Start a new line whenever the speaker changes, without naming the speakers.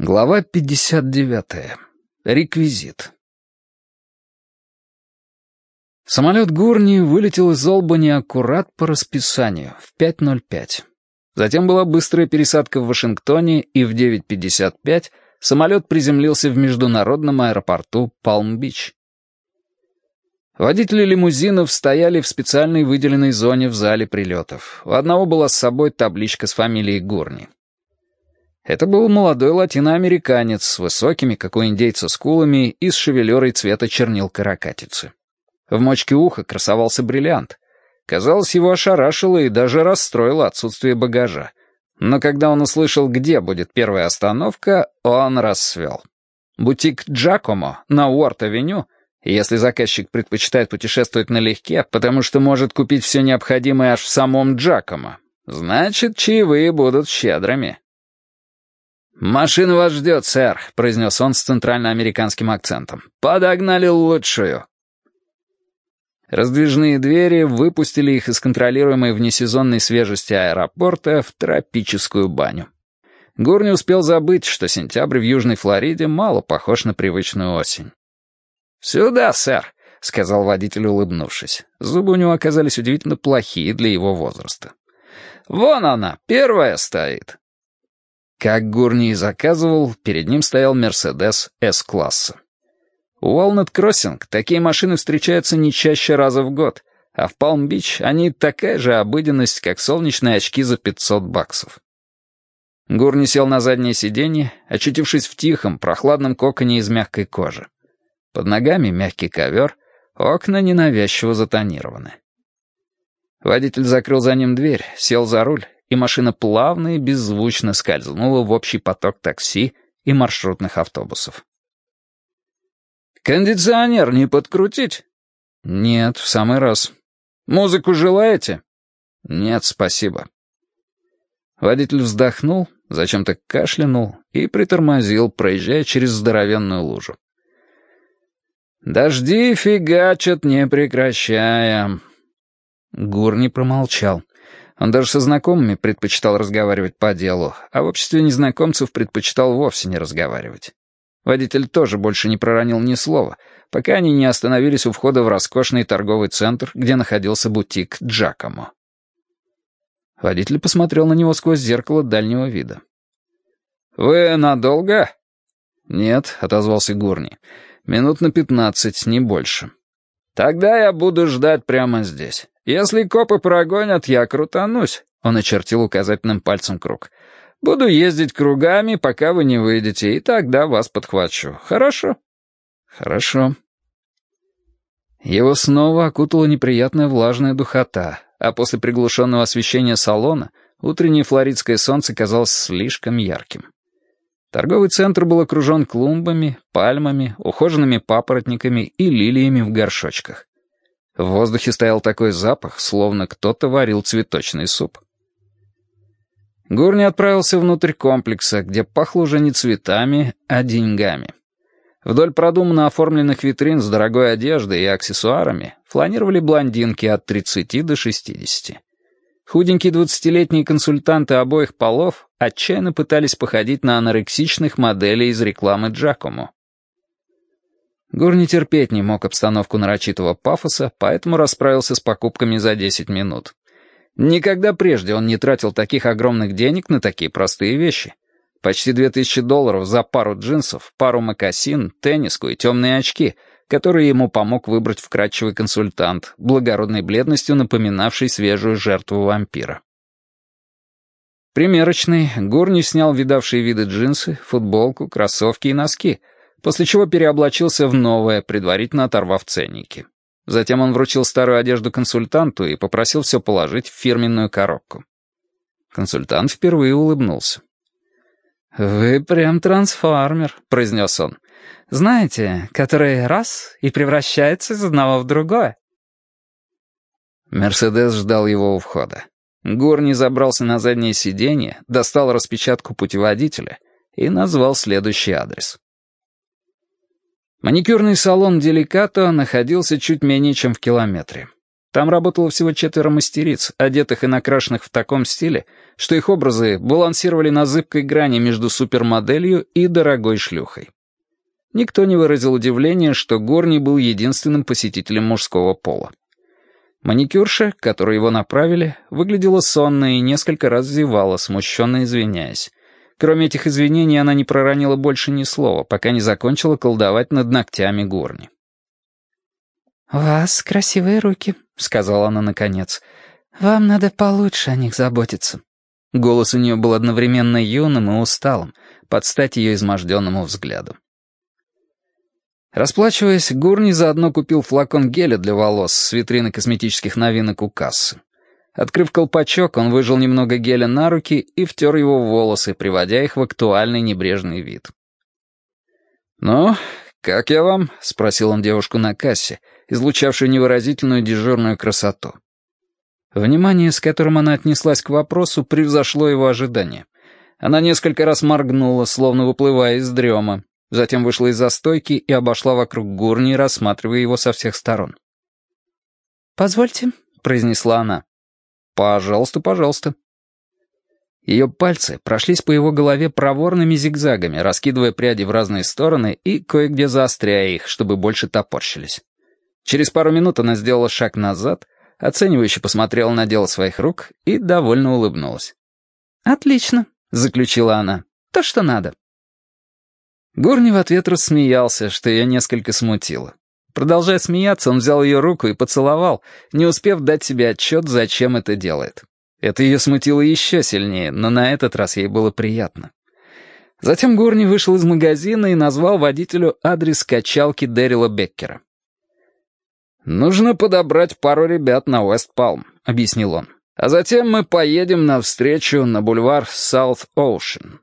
Глава 59. Реквизит. Самолет Гурни вылетел из Олбани аккурат по расписанию, в 5.05. Затем была быстрая пересадка в Вашингтоне, и в 9.55 самолет приземлился в международном аэропорту Палм-Бич. Водители лимузинов стояли в специальной выделенной зоне в зале прилетов. У одного была с собой табличка с фамилией Гурни. Это был молодой латиноамериканец с высокими, как у индейца, скулами и с шевелюрой цвета чернил каракатицы. В мочке уха красовался бриллиант. Казалось, его ошарашило и даже расстроило отсутствие багажа. Но когда он услышал, где будет первая остановка, он расцвел. Бутик «Джакомо» на Уорт-авеню, если заказчик предпочитает путешествовать налегке, потому что может купить все необходимое аж в самом Джакомо, значит, чаевые будут щедрыми. «Машина вас ждет, сэр», — произнес он с центральноамериканским акцентом. «Подогнали лучшую». Раздвижные двери выпустили их из контролируемой внесезонной свежести аэропорта в тропическую баню. Гур не успел забыть, что сентябрь в Южной Флориде мало похож на привычную осень. «Сюда, сэр», — сказал водитель, улыбнувшись. Зубы у него оказались удивительно плохие для его возраста. «Вон она, первая стоит». Как Гурни и заказывал, перед ним стоял Мерседес С-класса. У Уолнет-Кроссинг такие машины встречаются не чаще раза в год, а в Палм-Бич они такая же обыденность, как солнечные очки за 500 баксов. Гурни сел на заднее сиденье, очутившись в тихом, прохладном коконе из мягкой кожи. Под ногами мягкий ковер, окна ненавязчиво затонированы. Водитель закрыл за ним дверь, сел за руль и машина плавно и беззвучно скользнула в общий поток такси и маршрутных автобусов. «Кондиционер не подкрутить?» «Нет, в самый раз». «Музыку желаете?» «Нет, спасибо». Водитель вздохнул, зачем-то кашлянул и притормозил, проезжая через здоровенную лужу. «Дожди фигачат, не прекращая». Гурни промолчал. Он даже со знакомыми предпочитал разговаривать по делу, а в обществе незнакомцев предпочитал вовсе не разговаривать. Водитель тоже больше не проронил ни слова, пока они не остановились у входа в роскошный торговый центр, где находился бутик Джакомо. Водитель посмотрел на него сквозь зеркало дальнего вида. «Вы надолго?» «Нет», — отозвался Гурни. «Минут на пятнадцать, не больше». «Тогда я буду ждать прямо здесь. Если копы прогонят, я крутанусь», — он очертил указательным пальцем круг. «Буду ездить кругами, пока вы не выйдете, и тогда вас подхвачу. Хорошо?» «Хорошо». Его снова окутала неприятная влажная духота, а после приглушенного освещения салона утреннее флоридское солнце казалось слишком ярким. Торговый центр был окружен клумбами, пальмами, ухоженными папоротниками и лилиями в горшочках. В воздухе стоял такой запах, словно кто-то варил цветочный суп. Гурни отправился внутрь комплекса, где пахло уже не цветами, а деньгами. Вдоль продуманно оформленных витрин с дорогой одеждой и аксессуарами фланировали блондинки от 30 до 60. Худенькие двадцатилетние консультанты обоих полов отчаянно пытались походить на анорексичных моделей из рекламы Джакомо. Гур не терпеть не мог обстановку нарочитого пафоса, поэтому расправился с покупками за 10 минут. Никогда прежде он не тратил таких огромных денег на такие простые вещи. Почти 2000 долларов за пару джинсов, пару мокасин, тенниску и темные очки — который ему помог выбрать вкрадчивый консультант, благородной бледностью напоминавший свежую жертву вампира. Примерочный, Гурни снял видавшие виды джинсы, футболку, кроссовки и носки, после чего переоблачился в новое, предварительно оторвав ценники. Затем он вручил старую одежду консультанту и попросил все положить в фирменную коробку. Консультант впервые улыбнулся. «Вы прям трансформер», — произнес он. Знаете, который раз и превращается из одного в другое. Мерседес ждал его у входа. Горни забрался на заднее сиденье, достал распечатку путеводителя и назвал следующий адрес. Маникюрный салон «Деликато» находился чуть менее чем в километре. Там работало всего четверо мастериц, одетых и накрашенных в таком стиле, что их образы балансировали на зыбкой грани между супермоделью и дорогой шлюхой. Никто не выразил удивления, что Горни был единственным посетителем мужского пола. Маникюрша, которую его направили, выглядела сонной и несколько раз зевала, смущенно извиняясь. Кроме этих извинений, она не проронила больше ни слова, пока не закончила колдовать над ногтями Горни.
«У вас красивые руки», — сказала она наконец. «Вам надо получше о них заботиться».
Голос у нее был одновременно юным и усталым, под стать ее изможденному взгляду. Расплачиваясь, Гурни заодно купил флакон геля для волос с витрины косметических новинок у кассы. Открыв колпачок, он выжил немного геля на руки и втер его в волосы, приводя их в актуальный небрежный вид. «Ну, как я вам?» — спросил он девушку на кассе, излучавшую невыразительную дежурную красоту. Внимание, с которым она отнеслась к вопросу, превзошло его ожидания. Она несколько раз моргнула, словно выплывая из дрема, затем вышла из застойки и обошла вокруг гурни, рассматривая его со всех сторон.
«Позвольте», — произнесла она.
«Пожалуйста, пожалуйста». Ее пальцы прошлись по его голове проворными зигзагами, раскидывая пряди в разные стороны и кое-где заостряя их, чтобы больше топорщились. Через пару минут она сделала шаг назад, оценивающе посмотрела на дело своих рук и довольно улыбнулась.
«Отлично», — заключила она. «То, что надо».
Горни в ответ рассмеялся, что ее несколько смутило. Продолжая смеяться, он взял ее руку и поцеловал, не успев дать себе отчет, зачем это делает. Это ее смутило еще сильнее, но на этот раз ей было приятно. Затем Горни вышел из магазина и назвал водителю адрес качалки Дэрила Беккера. «Нужно подобрать пару ребят на Уэст-Палм», — объяснил он. «А затем мы поедем навстречу на бульвар Саут-Оушен.